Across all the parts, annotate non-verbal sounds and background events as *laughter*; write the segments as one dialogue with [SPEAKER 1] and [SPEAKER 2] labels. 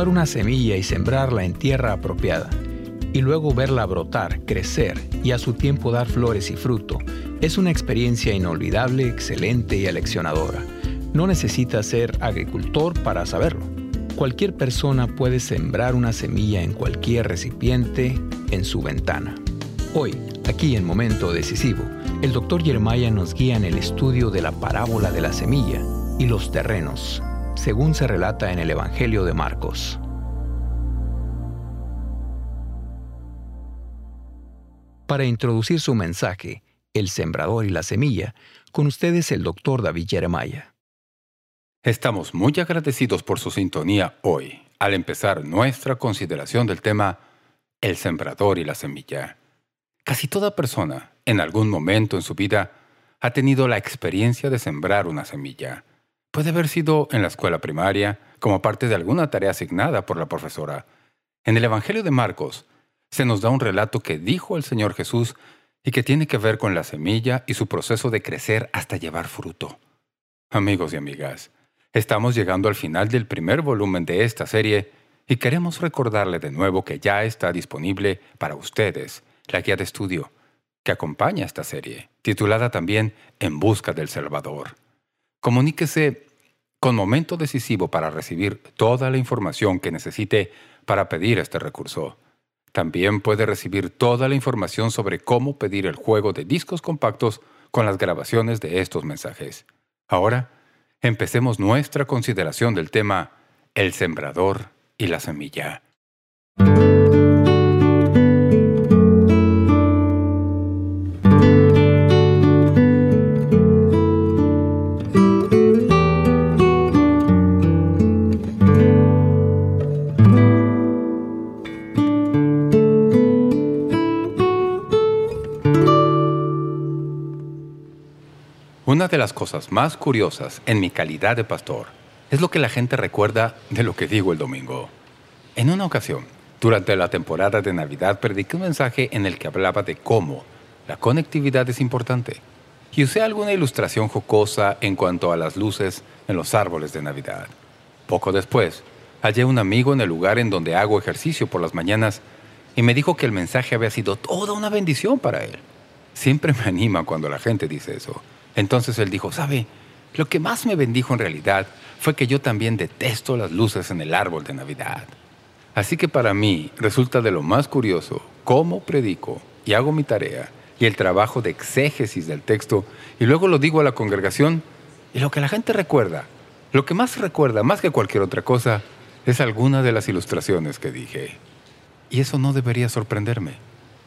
[SPEAKER 1] Tomar una semilla y sembrarla en tierra apropiada, y luego verla brotar, crecer y a su tiempo dar flores y fruto, es una experiencia inolvidable, excelente y aleccionadora. No necesita ser agricultor para saberlo. Cualquier persona puede sembrar una semilla en cualquier recipiente en su ventana. Hoy, aquí en Momento Decisivo, el Dr. Jeremiah nos guía en el estudio de la parábola de la semilla y los terrenos, según se relata en el Evangelio de Marcos. Para introducir su mensaje, El Sembrador y la Semilla, con ustedes el Dr. David Jeremiah.
[SPEAKER 2] Estamos muy agradecidos por su sintonía hoy, al empezar nuestra consideración del tema El Sembrador y la Semilla. Casi toda persona, en algún momento en su vida, ha tenido la experiencia de sembrar una semilla. Puede haber sido en la escuela primaria, como parte de alguna tarea asignada por la profesora. En el Evangelio de Marcos, se nos da un relato que dijo el Señor Jesús y que tiene que ver con la semilla y su proceso de crecer hasta llevar fruto. Amigos y amigas, estamos llegando al final del primer volumen de esta serie y queremos recordarle de nuevo que ya está disponible para ustedes la guía de estudio que acompaña esta serie, titulada también En busca del Salvador. Comuníquese con momento decisivo para recibir toda la información que necesite para pedir este recurso. También puede recibir toda la información sobre cómo pedir el juego de discos compactos con las grabaciones de estos mensajes. Ahora, empecemos nuestra consideración del tema El Sembrador y la Semilla. Una de las cosas más curiosas en mi calidad de pastor es lo que la gente recuerda de lo que digo el domingo. En una ocasión, durante la temporada de Navidad, prediqué un mensaje en el que hablaba de cómo la conectividad es importante y usé alguna ilustración jocosa en cuanto a las luces en los árboles de Navidad. Poco después, hallé un amigo en el lugar en donde hago ejercicio por las mañanas y me dijo que el mensaje había sido toda una bendición para él. Siempre me anima cuando la gente dice eso. Entonces él dijo, ¿sabe? Lo que más me bendijo en realidad fue que yo también detesto las luces en el árbol de Navidad. Así que para mí resulta de lo más curioso cómo predico y hago mi tarea y el trabajo de exégesis del texto y luego lo digo a la congregación y lo que la gente recuerda, lo que más recuerda más que cualquier otra cosa es alguna de las ilustraciones que dije. Y eso no debería sorprenderme.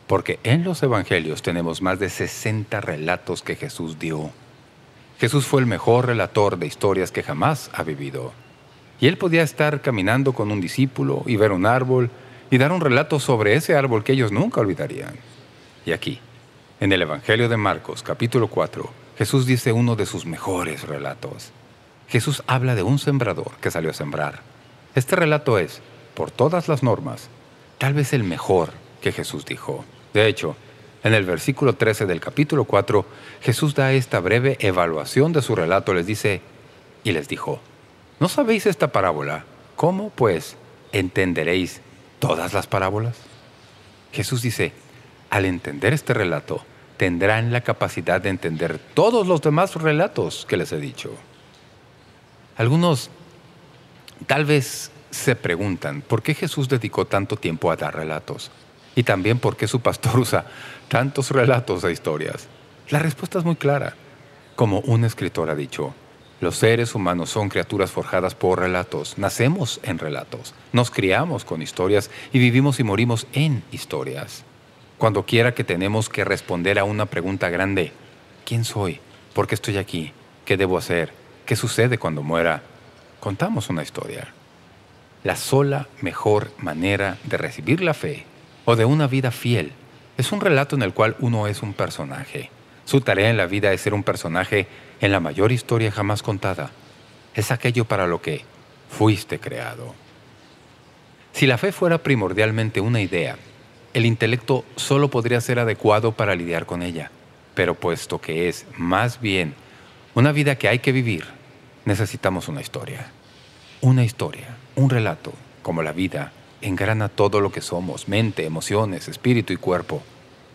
[SPEAKER 2] Porque en los evangelios tenemos más de 60 relatos que Jesús dio. Jesús fue el mejor relator de historias que jamás ha vivido. Y él podía estar caminando con un discípulo y ver un árbol y dar un relato sobre ese árbol que ellos nunca olvidarían. Y aquí, en el Evangelio de Marcos, capítulo 4, Jesús dice uno de sus mejores relatos. Jesús habla de un sembrador que salió a sembrar. Este relato es, por todas las normas, tal vez el mejor que Jesús dijo. De hecho, en el versículo 13 del capítulo 4, Jesús da esta breve evaluación de su relato. Les dice, y les dijo, ¿no sabéis esta parábola? ¿Cómo, pues, entenderéis todas las parábolas? Jesús dice, al entender este relato, tendrán la capacidad de entender todos los demás relatos que les he dicho. Algunos tal vez se preguntan, ¿por qué Jesús dedicó tanto tiempo a dar relatos? y también por qué su pastor *laughs* usa tantos relatos e historias. La respuesta es muy clara. Como un escritor ha dicho, los seres humanos son criaturas forjadas por relatos. Nacemos en relatos, nos criamos con historias y vivimos y morimos en historias. Cuando quiera que tenemos que responder a una pregunta grande, ¿quién soy? ¿Por qué estoy aquí? ¿Qué debo hacer? ¿Qué sucede cuando muera? Contamos una historia. La sola mejor manera de recibir la fe o de una vida fiel. Es un relato en el cual uno es un personaje. Su tarea en la vida es ser un personaje en la mayor historia jamás contada. Es aquello para lo que fuiste creado. Si la fe fuera primordialmente una idea, el intelecto solo podría ser adecuado para lidiar con ella. Pero puesto que es más bien una vida que hay que vivir, necesitamos una historia. Una historia, un relato, como la vida, engrana todo lo que somos, mente, emociones, espíritu y cuerpo.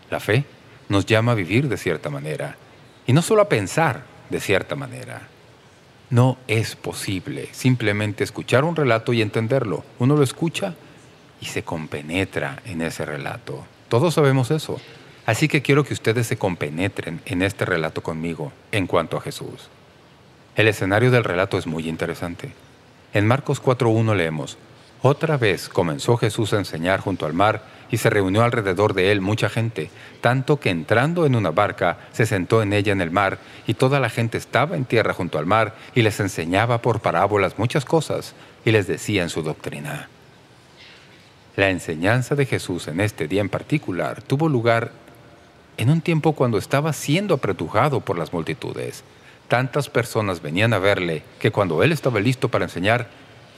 [SPEAKER 2] La fe nos llama a vivir de cierta manera, y no solo a pensar de cierta manera. No es posible simplemente escuchar un relato y entenderlo. Uno lo escucha y se compenetra en ese relato. Todos sabemos eso. Así que quiero que ustedes se compenetren en este relato conmigo en cuanto a Jesús. El escenario del relato es muy interesante. En Marcos 4.1 leemos, Otra vez comenzó Jesús a enseñar junto al mar y se reunió alrededor de él mucha gente, tanto que entrando en una barca se sentó en ella en el mar y toda la gente estaba en tierra junto al mar y les enseñaba por parábolas muchas cosas y les decía en su doctrina. La enseñanza de Jesús en este día en particular tuvo lugar en un tiempo cuando estaba siendo apretujado por las multitudes. Tantas personas venían a verle que cuando él estaba listo para enseñar,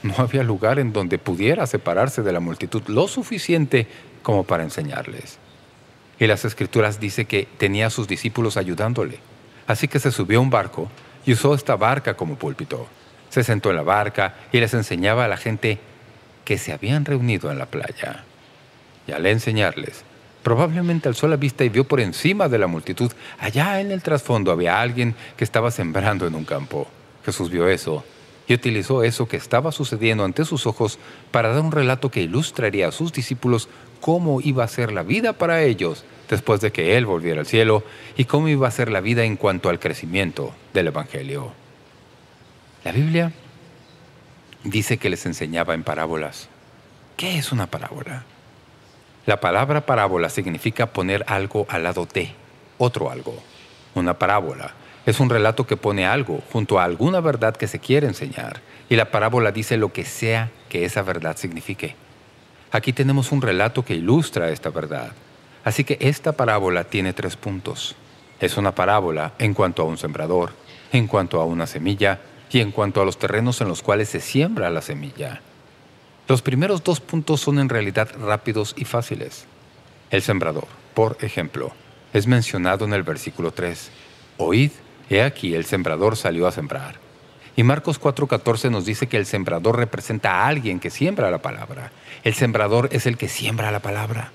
[SPEAKER 2] no había lugar en donde pudiera separarse de la multitud lo suficiente como para enseñarles. Y las Escrituras dice que tenía a sus discípulos ayudándole. Así que se subió a un barco y usó esta barca como púlpito. Se sentó en la barca y les enseñaba a la gente que se habían reunido en la playa. Y al enseñarles, probablemente alzó la vista y vio por encima de la multitud, allá en el trasfondo había alguien que estaba sembrando en un campo. Jesús vio eso y utilizó eso que estaba sucediendo ante sus ojos para dar un relato que ilustraría a sus discípulos cómo iba a ser la vida para ellos después de que Él volviera al cielo y cómo iba a ser la vida en cuanto al crecimiento del Evangelio. La Biblia dice que les enseñaba en parábolas. ¿Qué es una parábola? La palabra parábola significa poner algo al lado de otro algo. Una parábola es un relato que pone algo junto a alguna verdad que se quiere enseñar, y la parábola dice lo que sea que esa verdad signifique. Aquí tenemos un relato que ilustra esta verdad. Así que esta parábola tiene tres puntos. Es una parábola en cuanto a un sembrador, en cuanto a una semilla y en cuanto a los terrenos en los cuales se siembra la semilla. Los primeros dos puntos son en realidad rápidos y fáciles. El sembrador, por ejemplo, es mencionado en el versículo 3. Oíd, he aquí el sembrador salió a sembrar. Y Marcos 4.14 nos dice que el sembrador representa a alguien que siembra la palabra. El sembrador es el que siembra la palabra.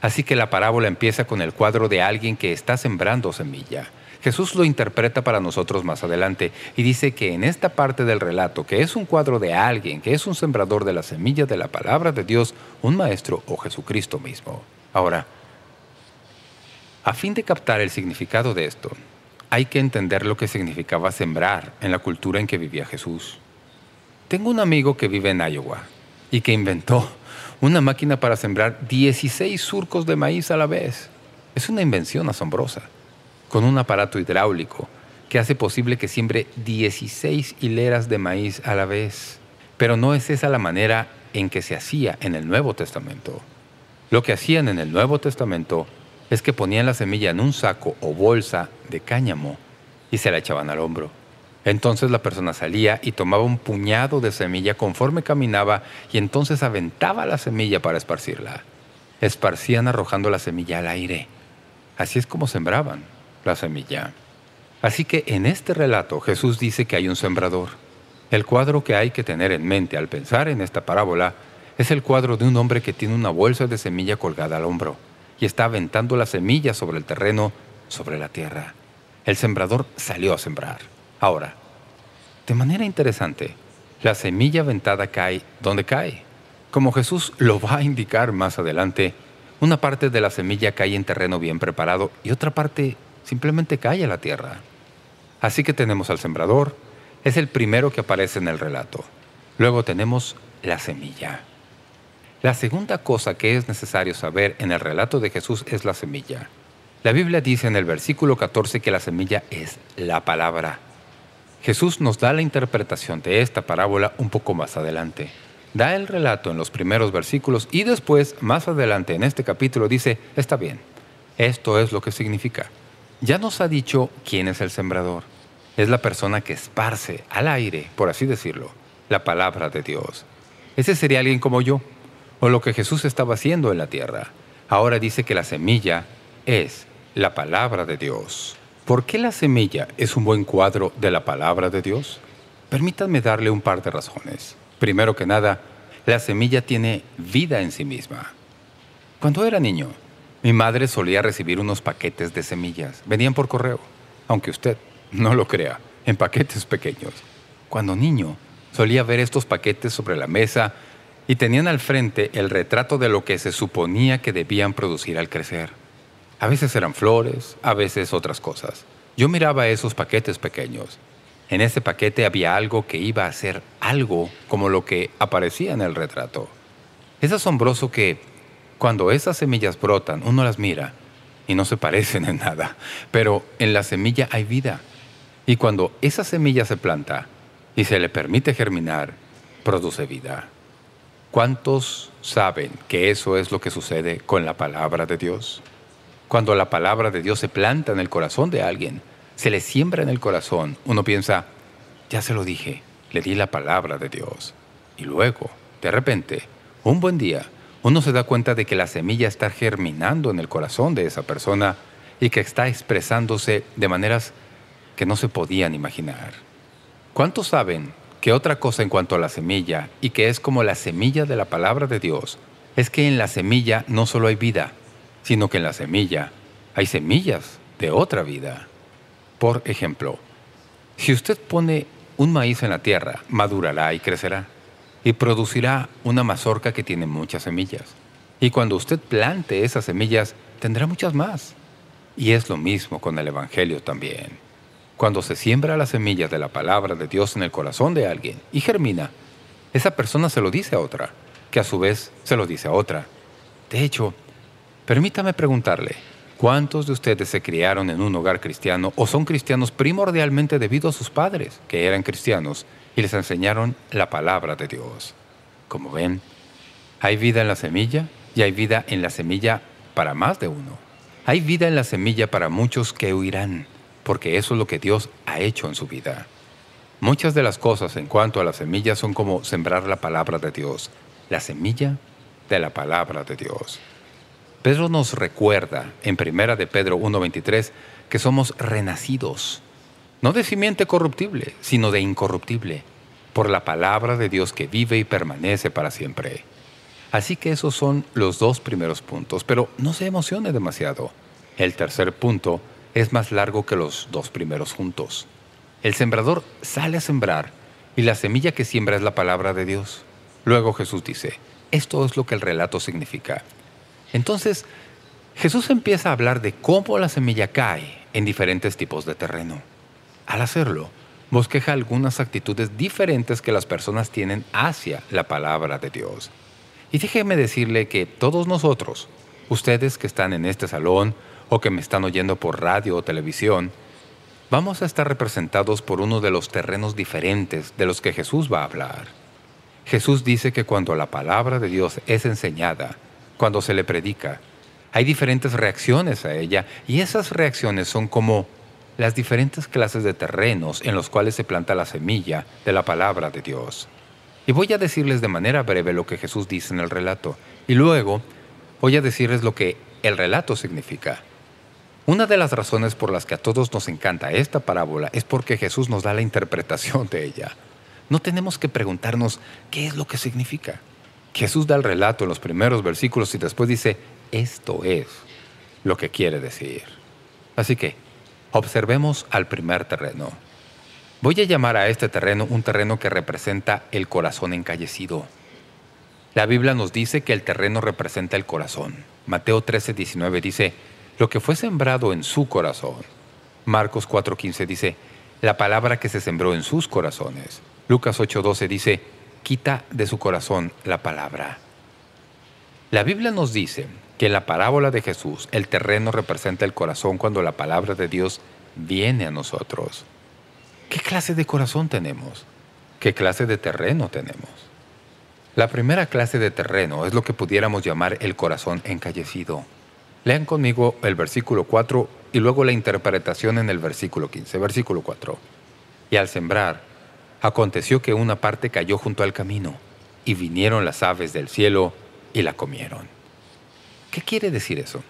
[SPEAKER 2] Así que la parábola empieza con el cuadro de alguien que está sembrando semilla. Jesús lo interpreta para nosotros más adelante y dice que en esta parte del relato, que es un cuadro de alguien, que es un sembrador de la semilla de la palabra de Dios, un maestro o Jesucristo mismo. Ahora, a fin de captar el significado de esto, hay que entender lo que significaba sembrar en la cultura en que vivía Jesús. Tengo un amigo que vive en Iowa y que inventó una máquina para sembrar 16 surcos de maíz a la vez. Es una invención asombrosa, con un aparato hidráulico que hace posible que siembre 16 hileras de maíz a la vez. Pero no es esa la manera en que se hacía en el Nuevo Testamento. Lo que hacían en el Nuevo Testamento es que ponían la semilla en un saco o bolsa de cáñamo y se la echaban al hombro. Entonces la persona salía y tomaba un puñado de semilla conforme caminaba y entonces aventaba la semilla para esparcirla. Esparcían arrojando la semilla al aire. Así es como sembraban la semilla. Así que en este relato Jesús dice que hay un sembrador. El cuadro que hay que tener en mente al pensar en esta parábola es el cuadro de un hombre que tiene una bolsa de semilla colgada al hombro y está aventando la semilla sobre el terreno, sobre la tierra. El sembrador salió a sembrar. Ahora, de manera interesante, la semilla aventada cae donde cae. Como Jesús lo va a indicar más adelante, una parte de la semilla cae en terreno bien preparado y otra parte simplemente cae a la tierra. Así que tenemos al sembrador, es el primero que aparece en el relato. Luego tenemos la semilla. La segunda cosa que es necesario saber en el relato de Jesús es la semilla. La Biblia dice en el versículo 14 que la semilla es la palabra. Jesús nos da la interpretación de esta parábola un poco más adelante. Da el relato en los primeros versículos y después, más adelante en este capítulo, dice, está bien, esto es lo que significa. Ya nos ha dicho quién es el sembrador. Es la persona que esparce al aire, por así decirlo, la palabra de Dios. Ese sería alguien como yo, o lo que Jesús estaba haciendo en la tierra. Ahora dice que la semilla es la palabra de Dios. ¿Por qué la semilla es un buen cuadro de la palabra de Dios? Permítanme darle un par de razones. Primero que nada, La semilla tiene vida en sí misma. Cuando era niño, mi madre solía recibir unos paquetes de semillas. Venían por correo, aunque usted no lo crea, en paquetes pequeños. Cuando niño, solía ver estos paquetes sobre la mesa y tenían al frente el retrato de lo que se suponía que debían producir al crecer. A veces eran flores, a veces otras cosas. Yo miraba esos paquetes pequeños. En ese paquete había algo que iba a ser algo como lo que aparecía en el retrato. Es asombroso que, cuando esas semillas brotan, uno las mira y no se parecen en nada. Pero en la semilla hay vida. Y cuando esa semilla se planta y se le permite germinar, produce vida. ¿Cuántos saben que eso es lo que sucede con la palabra de Dios? Cuando la palabra de Dios se planta en el corazón de alguien, se le siembra en el corazón, uno piensa, ya se lo dije, le di la palabra de Dios. Y luego, de repente, un buen día, uno se da cuenta de que la semilla está germinando en el corazón de esa persona y que está expresándose de maneras que no se podían imaginar. ¿Cuántos saben que otra cosa en cuanto a la semilla, y que es como la semilla de la palabra de Dios, es que en la semilla no solo hay vida, sino que en la semilla hay semillas de otra vida. Por ejemplo, si usted pone un maíz en la tierra, madurará y crecerá, y producirá una mazorca que tiene muchas semillas. Y cuando usted plante esas semillas, tendrá muchas más. Y es lo mismo con el Evangelio también. Cuando se siembra la semilla de la palabra de Dios en el corazón de alguien y germina, esa persona se lo dice a otra, que a su vez se lo dice a otra. De hecho, Permítame preguntarle, ¿cuántos de ustedes se criaron en un hogar cristiano o son cristianos primordialmente debido a sus padres, que eran cristianos, y les enseñaron la palabra de Dios? Como ven, hay vida en la semilla y hay vida en la semilla para más de uno. Hay vida en la semilla para muchos que huirán, porque eso es lo que Dios ha hecho en su vida. Muchas de las cosas en cuanto a la semilla son como sembrar la palabra de Dios, la semilla de la palabra de Dios. Pedro nos recuerda en Primera de Pedro 1.23 que somos renacidos, no de simiente corruptible, sino de incorruptible, por la palabra de Dios que vive y permanece para siempre. Así que esos son los dos primeros puntos, pero no se emocione demasiado. El tercer punto es más largo que los dos primeros juntos. El sembrador sale a sembrar y la semilla que siembra es la palabra de Dios. Luego Jesús dice, esto es lo que el relato significa. Entonces, Jesús empieza a hablar de cómo la semilla cae en diferentes tipos de terreno. Al hacerlo, bosqueja algunas actitudes diferentes que las personas tienen hacia la palabra de Dios. Y déjeme decirle que todos nosotros, ustedes que están en este salón o que me están oyendo por radio o televisión, vamos a estar representados por uno de los terrenos diferentes de los que Jesús va a hablar. Jesús dice que cuando la palabra de Dios es enseñada, cuando se le predica. Hay diferentes reacciones a ella y esas reacciones son como las diferentes clases de terrenos en los cuales se planta la semilla de la palabra de Dios. Y voy a decirles de manera breve lo que Jesús dice en el relato. Y luego voy a decirles lo que el relato significa. Una de las razones por las que a todos nos encanta esta parábola es porque Jesús nos da la interpretación de ella. No tenemos que preguntarnos qué es lo que significa. Jesús da el relato en los primeros versículos y después dice, esto es lo que quiere decir. Así que, observemos al primer terreno. Voy a llamar a este terreno un terreno que representa el corazón encallecido. La Biblia nos dice que el terreno representa el corazón. Mateo 13, 19 dice, lo que fue sembrado en su corazón. Marcos 4.15 dice, la palabra que se sembró en sus corazones. Lucas 8.12 dice, quita de su corazón la palabra. La Biblia nos dice que en la parábola de Jesús el terreno representa el corazón cuando la palabra de Dios viene a nosotros. ¿Qué clase de corazón tenemos? ¿Qué clase de terreno tenemos? La primera clase de terreno es lo que pudiéramos llamar el corazón encallecido. Lean conmigo el versículo 4 y luego la interpretación en el versículo 15. Versículo 4. Y al sembrar, Aconteció que una parte cayó junto al camino, y vinieron las aves del cielo y la comieron. ¿Qué quiere decir eso?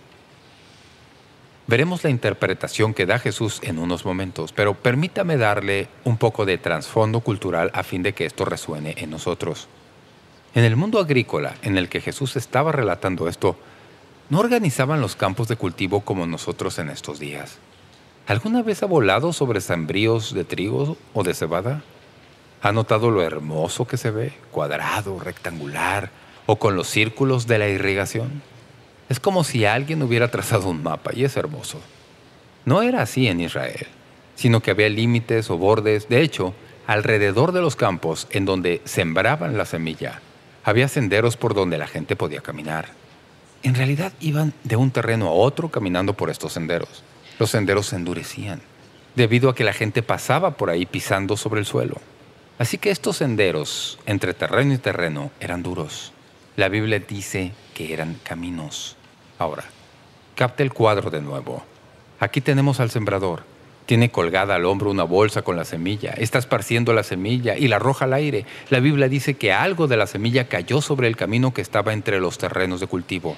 [SPEAKER 2] Veremos la interpretación que da Jesús en unos momentos, pero permítame darle un poco de trasfondo cultural a fin de que esto resuene en nosotros. En el mundo agrícola en el que Jesús estaba relatando esto, no organizaban los campos de cultivo como nosotros en estos días. ¿Alguna vez ha volado sobre sembríos de trigo o de cebada? ¿Ha notado lo hermoso que se ve? Cuadrado, rectangular o con los círculos de la irrigación. Es como si alguien hubiera trazado un mapa y es hermoso. No era así en Israel, sino que había límites o bordes. De hecho, alrededor de los campos en donde sembraban la semilla, había senderos por donde la gente podía caminar. En realidad iban de un terreno a otro caminando por estos senderos. Los senderos se endurecían, debido a que la gente pasaba por ahí pisando sobre el suelo. Así que estos senderos, entre terreno y terreno, eran duros. La Biblia dice que eran caminos. Ahora, capte el cuadro de nuevo. Aquí tenemos al sembrador. Tiene colgada al hombro una bolsa con la semilla. Está esparciendo la semilla y la arroja al aire. La Biblia dice que algo de la semilla cayó sobre el camino que estaba entre los terrenos de cultivo.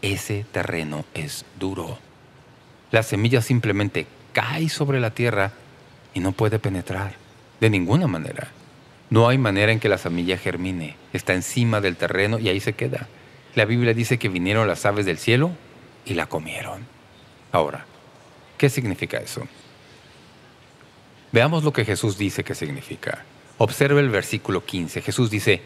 [SPEAKER 2] Ese terreno es duro. La semilla simplemente cae sobre la tierra y no puede penetrar. De ninguna manera. No hay manera en que la semilla germine. Está encima del terreno y ahí se queda. La Biblia dice que vinieron las aves del cielo y la comieron. Ahora, ¿Qué significa eso? Veamos lo que Jesús dice que significa. Observe el versículo 15. Jesús dice,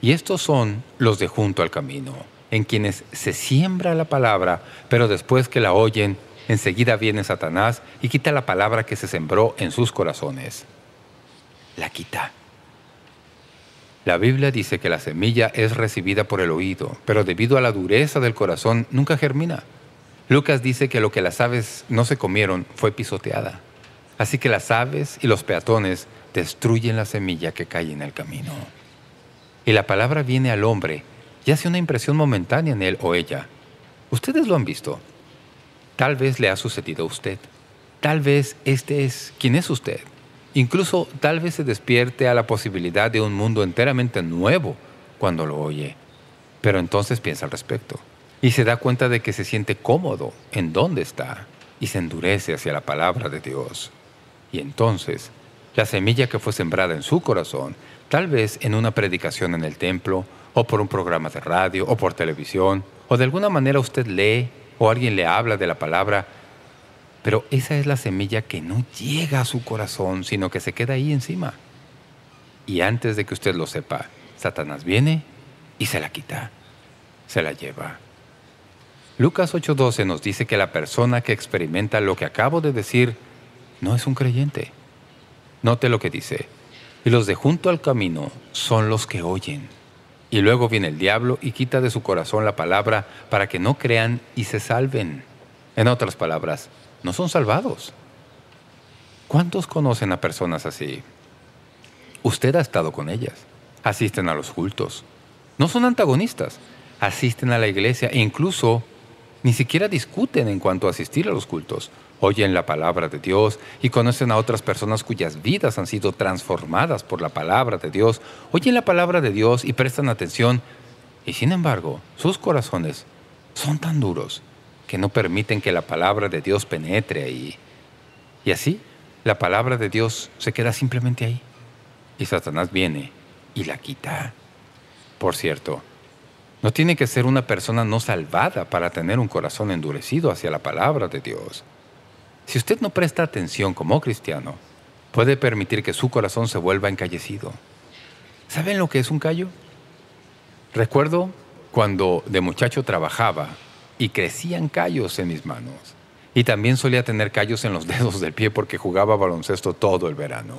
[SPEAKER 2] «Y estos son los de junto al camino, en quienes se siembra la palabra, pero después que la oyen, enseguida viene Satanás y quita la palabra que se sembró en sus corazones». La quita. La Biblia dice que la semilla es recibida por el oído, pero debido a la dureza del corazón nunca germina. Lucas dice que lo que las aves no se comieron fue pisoteada. Así que las aves y los peatones destruyen la semilla que cae en el camino. Y la palabra viene al hombre y hace una impresión momentánea en él o ella. Ustedes lo han visto. Tal vez le ha sucedido a usted. Tal vez este es quien es usted. Incluso tal vez se despierte a la posibilidad de un mundo enteramente nuevo cuando lo oye. Pero entonces piensa al respecto y se da cuenta de que se siente cómodo en donde está y se endurece hacia la palabra de Dios. Y entonces, la semilla que fue sembrada en su corazón, tal vez en una predicación en el templo, o por un programa de radio, o por televisión, o de alguna manera usted lee, o alguien le habla de la palabra, pero esa es la semilla que no llega a su corazón, sino que se queda ahí encima. Y antes de que usted lo sepa, Satanás viene y se la quita, se la lleva. Lucas 8.12 nos dice que la persona que experimenta lo que acabo de decir no es un creyente. Note lo que dice. Y los de junto al camino son los que oyen. Y luego viene el diablo y quita de su corazón la palabra para que no crean y se salven. En otras palabras, no son salvados. ¿Cuántos conocen a personas así? Usted ha estado con ellas. Asisten a los cultos. No son antagonistas. Asisten a la iglesia e incluso ni siquiera discuten en cuanto a asistir a los cultos. Oyen la palabra de Dios y conocen a otras personas cuyas vidas han sido transformadas por la palabra de Dios. Oyen la palabra de Dios y prestan atención. Y sin embargo, sus corazones son tan duros que no permiten que la palabra de Dios penetre ahí. Y así, la palabra de Dios se queda simplemente ahí. Y Satanás viene y la quita. Por cierto, no tiene que ser una persona no salvada para tener un corazón endurecido hacia la palabra de Dios. Si usted no presta atención como cristiano, puede permitir que su corazón se vuelva encallecido. ¿Saben lo que es un callo? Recuerdo cuando de muchacho trabajaba y crecían callos en mis manos. Y también solía tener callos en los dedos del pie porque jugaba baloncesto todo el verano.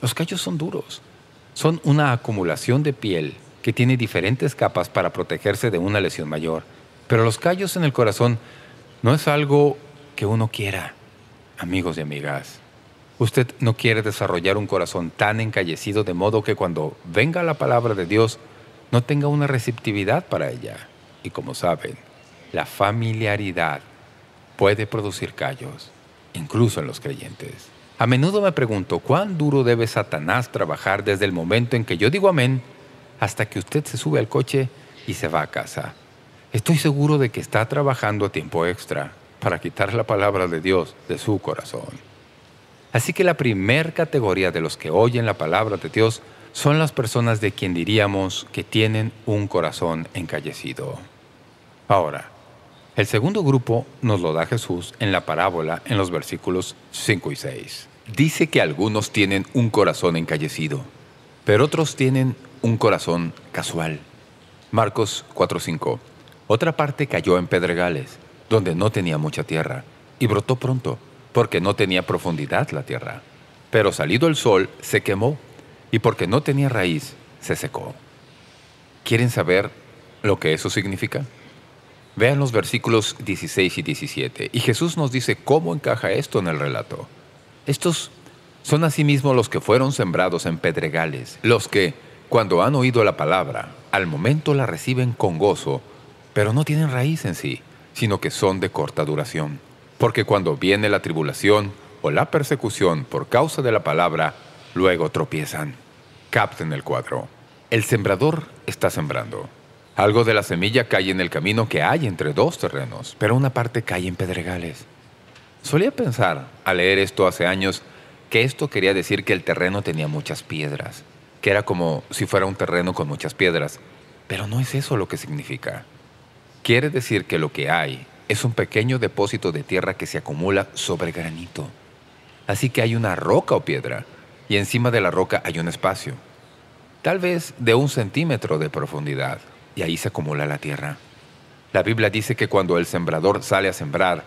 [SPEAKER 2] Los callos son duros. Son una acumulación de piel que tiene diferentes capas para protegerse de una lesión mayor. Pero los callos en el corazón no es algo que uno quiera, amigos y amigas. Usted no quiere desarrollar un corazón tan encallecido de modo que cuando venga la palabra de Dios no tenga una receptividad para ella. Y como saben, la familiaridad puede producir callos, incluso en los creyentes. A menudo me pregunto, ¿cuán duro debe Satanás trabajar desde el momento en que yo digo amén hasta que usted se sube al coche y se va a casa. Estoy seguro de que está trabajando a tiempo extra para quitar la palabra de Dios de su corazón. Así que la primer categoría de los que oyen la palabra de Dios son las personas de quien diríamos que tienen un corazón encallecido. Ahora, el segundo grupo nos lo da Jesús en la parábola en los versículos 5 y 6. Dice que algunos tienen un corazón encallecido, pero otros tienen un corazón casual. Marcos 4.5 Otra parte cayó en pedregales, donde no tenía mucha tierra, y brotó pronto, porque no tenía profundidad la tierra. Pero salido el sol, se quemó, y porque no tenía raíz, se secó. ¿Quieren saber lo que eso significa? Vean los versículos 16 y 17, y Jesús nos dice cómo encaja esto en el relato. Estos son asimismo los que fueron sembrados en pedregales, los que, cuando han oído la palabra, al momento la reciben con gozo, pero no tienen raíz en sí, sino que son de corta duración. Porque cuando viene la tribulación o la persecución por causa de la palabra, luego tropiezan. Capten el cuadro. El sembrador está sembrando. Algo de la semilla cae en el camino que hay entre dos terrenos, pero una parte cae en pedregales. Solía pensar, al leer esto hace años, que esto quería decir que el terreno tenía muchas piedras, que era como si fuera un terreno con muchas piedras, pero no es eso lo que significa. Quiere decir que lo que hay es un pequeño depósito de tierra que se acumula sobre granito. Así que hay una roca o piedra, y encima de la roca hay un espacio, tal vez de un centímetro de profundidad y ahí se acumula la tierra. La Biblia dice que cuando el sembrador sale a sembrar,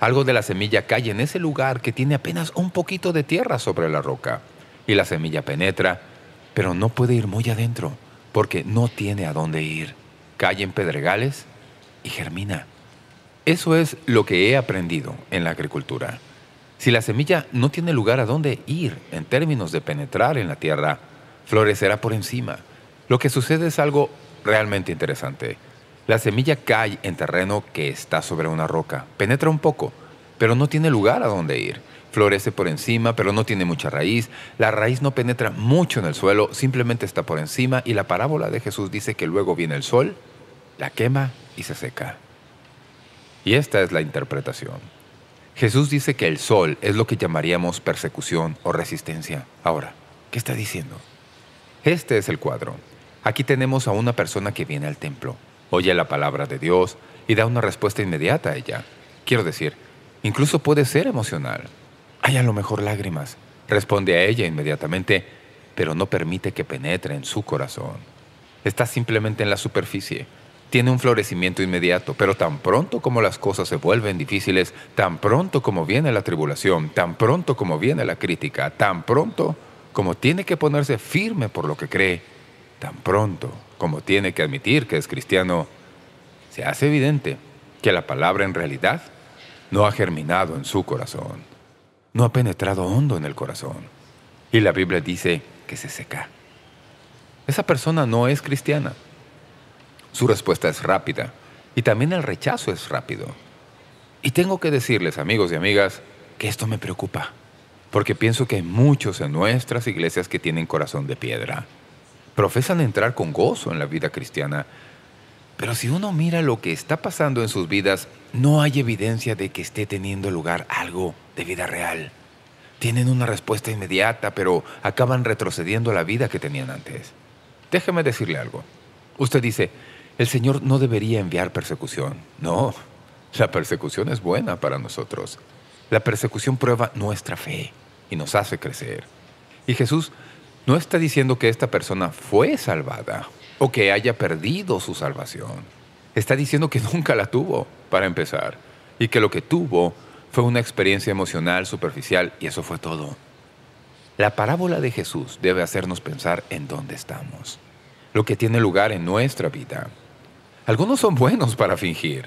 [SPEAKER 2] algo de la semilla cae en ese lugar que tiene apenas un poquito de tierra sobre la roca. Y la semilla penetra, pero no puede ir muy adentro, porque no tiene a dónde ir. Cae en pedregales y germina. Eso es lo que he aprendido en la agricultura. Si la semilla no tiene lugar a dónde ir en términos de penetrar en la tierra, florecerá por encima. Lo que sucede es algo realmente interesante. La semilla cae en terreno que está sobre una roca. Penetra un poco, pero no tiene lugar a donde ir. Florece por encima, pero no tiene mucha raíz. La raíz no penetra mucho en el suelo, simplemente está por encima y la parábola de Jesús dice que luego viene el sol, la quema y se seca. Y esta es la interpretación. Jesús dice que el sol es lo que llamaríamos persecución o resistencia. Ahora, ¿qué está diciendo? Este es el cuadro. Aquí tenemos a una persona que viene al templo, oye la palabra de Dios y da una respuesta inmediata a ella. Quiero decir, incluso puede ser emocional. Hay a lo mejor lágrimas. Responde a ella inmediatamente, pero no permite que penetre en su corazón. Está simplemente en la superficie. Tiene un florecimiento inmediato, pero tan pronto como las cosas se vuelven difíciles, tan pronto como viene la tribulación, tan pronto como viene la crítica, tan pronto como tiene que ponerse firme por lo que cree, tan pronto como tiene que admitir que es cristiano, se hace evidente que la palabra en realidad no ha germinado en su corazón, no ha penetrado hondo en el corazón. Y la Biblia dice que se seca. Esa persona no es cristiana. Su respuesta es rápida y también el rechazo es rápido. Y tengo que decirles, amigos y amigas, que esto me preocupa, porque pienso que hay muchos en nuestras iglesias que tienen corazón de piedra profesan entrar con gozo en la vida cristiana, pero si uno mira lo que está pasando en sus vidas, no hay evidencia de que esté teniendo lugar algo de vida real. Tienen una respuesta inmediata, pero acaban retrocediendo a la vida que tenían antes. Déjeme decirle algo. Usted dice, el Señor no debería enviar persecución. No, la persecución es buena para nosotros. La persecución prueba nuestra fe y nos hace crecer. Y Jesús no está diciendo que esta persona fue salvada o que haya perdido su salvación. Está diciendo que *laughs* nunca la tuvo, para empezar, y que lo que tuvo fue una experiencia emocional superficial y eso fue todo. La parábola de Jesús debe hacernos pensar en dónde estamos, lo que tiene lugar en nuestra vida. Algunos son buenos para fingir,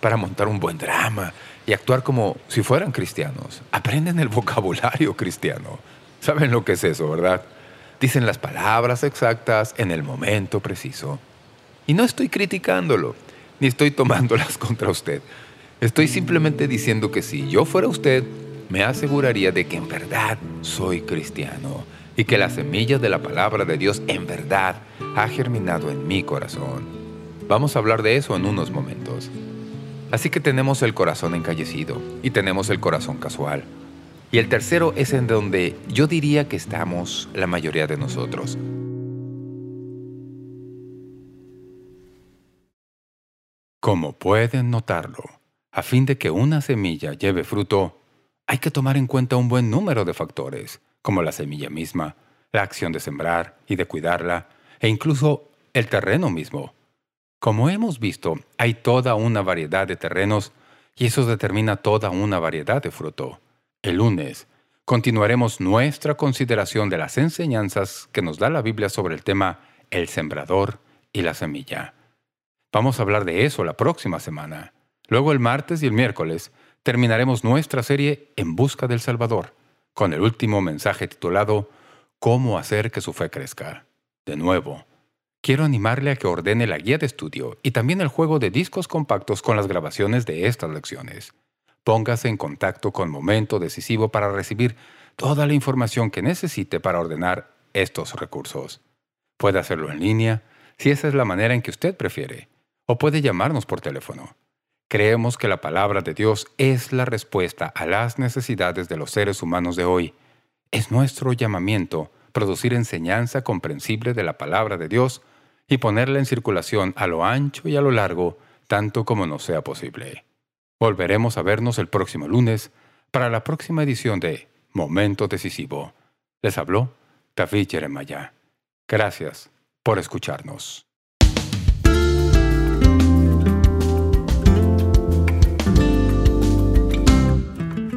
[SPEAKER 2] para montar un buen drama y actuar como si fueran cristianos. Aprenden el vocabulario *laughs* cristiano. ¿Saben lo que es eso, verdad? Dicen las palabras exactas en el momento preciso. Y no estoy criticándolo, ni estoy tomándolas *laughs* contra usted. Estoy simplemente diciendo que si yo fuera usted, me aseguraría de que en verdad soy cristiano y que la semilla de la palabra de Dios en verdad ha germinado en mi corazón. Vamos a hablar de eso en unos momentos. Así que tenemos el corazón encallecido y tenemos el corazón casual. Y el tercero es en donde yo diría que estamos la mayoría de nosotros. Como pueden notarlo, a fin de que una semilla lleve fruto, hay que tomar en cuenta un buen número de factores, como la semilla misma, la acción de sembrar y de cuidarla, e incluso el terreno mismo. Como hemos visto, hay toda una variedad de terrenos y eso determina toda una variedad de fruto. El lunes continuaremos nuestra consideración de las enseñanzas que nos da la Biblia sobre el tema el sembrador y la semilla. Vamos a hablar de eso la próxima semana. Luego el martes y el miércoles terminaremos nuestra serie En Busca del Salvador, con el último mensaje titulado Cómo hacer que su fe crezca. De nuevo, quiero animarle a que ordene la guía de estudio y también el juego de discos compactos con las grabaciones de estas lecciones. Póngase en contacto con Momento Decisivo para recibir toda la información que necesite para ordenar estos recursos. Puede hacerlo en línea, si esa es la manera en que usted prefiere, o puede llamarnos por teléfono. Creemos que la palabra de Dios es la respuesta a las necesidades de los seres humanos de hoy. Es nuestro llamamiento producir enseñanza comprensible de la palabra de Dios y ponerla en circulación a lo ancho y a lo largo, tanto como nos sea posible. Volveremos a vernos el próximo lunes para la próxima edición de Momento Decisivo. Les habló David Jeremiah. Gracias por escucharnos.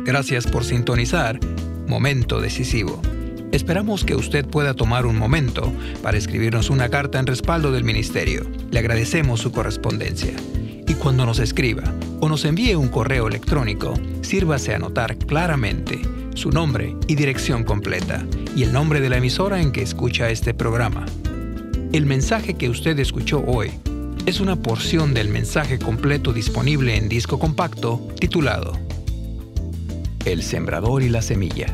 [SPEAKER 1] Gracias por sintonizar Momento Decisivo. Esperamos que usted pueda tomar un momento para escribirnos una carta en respaldo del Ministerio. Le agradecemos su correspondencia. Y cuando nos escriba o nos envíe un correo electrónico, sírvase a anotar claramente su nombre y dirección completa y el nombre de la emisora en que escucha este programa. El mensaje que usted escuchó hoy es una porción del mensaje completo disponible en disco compacto titulado El Sembrador y la Semilla.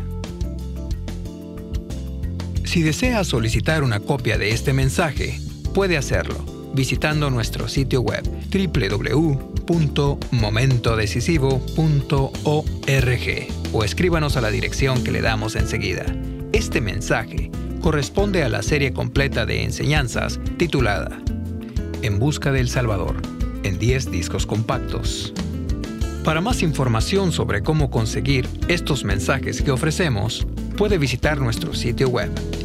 [SPEAKER 1] Si desea solicitar una copia de este mensaje, puede hacerlo visitando nuestro sitio web www.momentodecisivo.org o escríbanos a la dirección que le damos enseguida. Este mensaje corresponde a la serie completa de enseñanzas titulada En Busca del Salvador, en 10 discos compactos. Para más información sobre cómo conseguir estos mensajes que ofrecemos, puede visitar nuestro sitio web